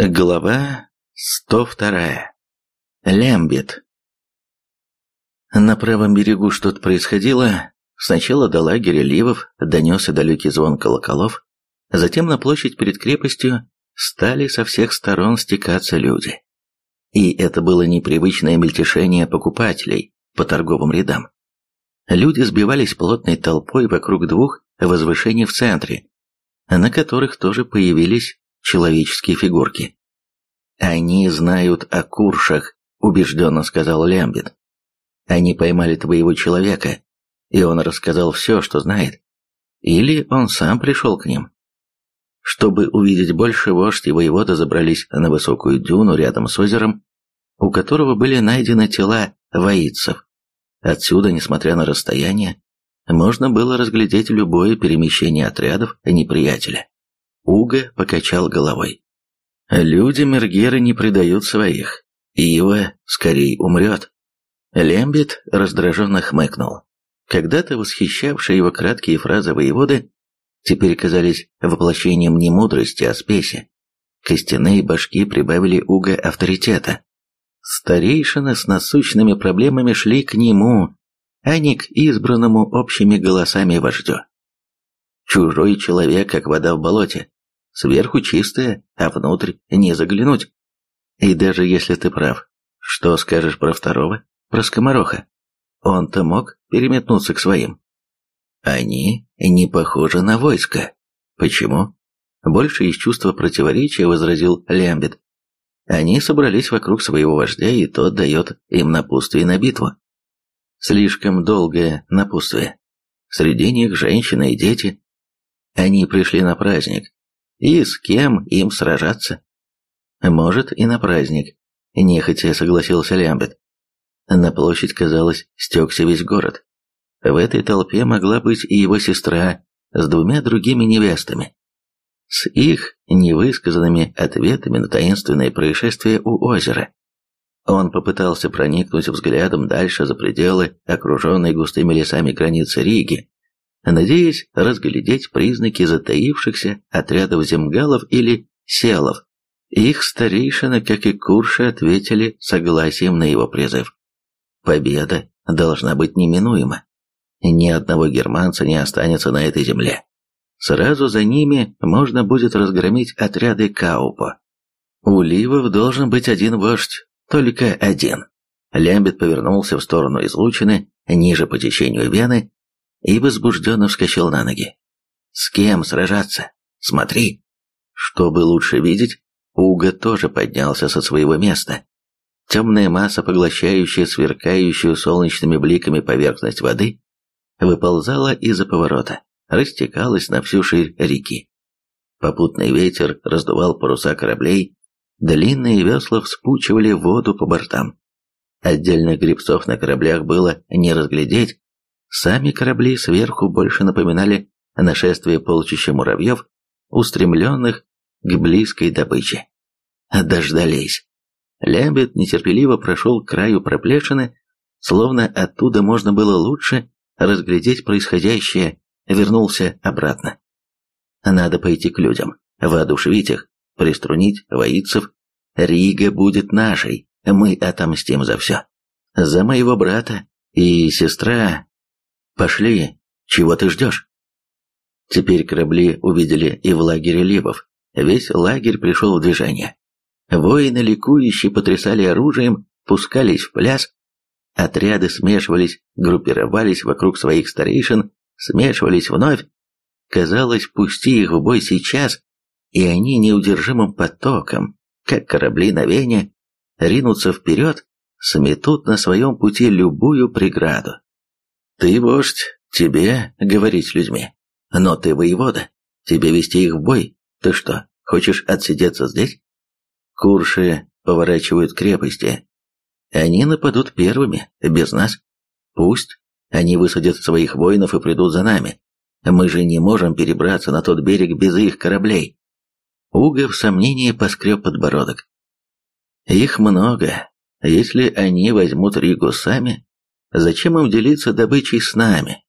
Глава 102. Лямбит. На правом берегу что-то происходило. Сначала до лагеря Ливов донесся далекий звон колоколов, затем на площадь перед крепостью стали со всех сторон стекаться люди. И это было непривычное мельтешение покупателей по торговым рядам. Люди сбивались плотной толпой вокруг двух возвышений в центре, на которых тоже появились человеческие фигурки. «Они знают о куршах», — убежденно сказал Лямбит. «Они поймали твоего человека, и он рассказал все, что знает. Или он сам пришел к ним». Чтобы увидеть больше, вождь и воевода забрались на высокую дюну рядом с озером, у которого были найдены тела воицев. Отсюда, несмотря на расстояние, можно было разглядеть любое перемещение отрядов неприятеля. Уга покачал головой. Люди Мергеры не предают своих. Ива скорее умрет. Лембит раздраженно хмыкнул. Когда-то восхищавшие его краткие фразы воеводы теперь казались воплощением не мудрости, а спеси. Костяные башки прибавили Уга авторитета. Старейшины с насущными проблемами шли к нему, а не к избранному общими голосами вождю. Чужой человек, как вода в болоте, Сверху чистое, а внутрь не заглянуть. И даже если ты прав, что скажешь про второго, про скомороха? Он-то мог переметнуться к своим. Они не похожи на войско. Почему? Больше из чувства противоречия возразил Лямбет. Они собрались вокруг своего вождя, и тот дает им напутствие на битву. Слишком долгое напутствие. Среди них женщины и дети. Они пришли на праздник, и с кем им сражаться? Может, и на праздник, нехотя согласился Лямбет. На площадь, казалось, стекся весь город. В этой толпе могла быть и его сестра с двумя другими невестами. С их невысказанными ответами на таинственное происшествие у озера. Он попытался проникнуть взглядом дальше за пределы окруженной густыми лесами границы Риги, надеясь разглядеть признаки затаившихся отрядов земгалов или селов. Их старейшины, как и Курши, ответили согласием на его призыв. Победа должна быть неминуема. Ни одного германца не останется на этой земле. Сразу за ними можно будет разгромить отряды Каупа. У Ливов должен быть один вождь, только один. Лямбет повернулся в сторону излучины, ниже по течению Вены, и возбужденно вскочил на ноги. «С кем сражаться? Смотри!» Чтобы лучше видеть, Уга тоже поднялся со своего места. Темная масса, поглощающая сверкающую солнечными бликами поверхность воды, выползала из-за поворота, растекалась на всю ширь реки. Попутный ветер раздувал паруса кораблей, длинные весла вспучивали воду по бортам. Отдельных грибцов на кораблях было не разглядеть, Сами корабли сверху больше напоминали нашествие полчища муравьев, устремленных к близкой добыче. Дождались. Лябет нетерпеливо прошел к краю проплешины, словно оттуда можно было лучше разглядеть происходящее, вернулся обратно. Надо пойти к людям, воодушевить их, приструнить воицев. Рига будет нашей, мы отомстим за все. За моего брата и сестра Пошли, чего ты ждешь? Теперь корабли увидели и в лагере Ливов. Весь лагерь пришел в движение. Воины ликующие потрясали оружием, пускались в пляс. Отряды смешивались, группировались вокруг своих старейшин, смешивались вновь. Казалось, пусти их в бой сейчас, и они неудержимым потоком, как корабли на Вене, ринутся вперед, сметут на своем пути любую преграду. Ты вождь, тебе говорить с людьми. Но ты воевода, тебе вести их в бой. Ты что, хочешь отсидеться здесь? Курши поворачивают крепости. Они нападут первыми, без нас. Пусть они высадят своих воинов и придут за нами. Мы же не можем перебраться на тот берег без их кораблей. Уга в сомнении поскреб подбородок. Их много. Если они возьмут Ригу сами, Зачем им делиться добычей с нами?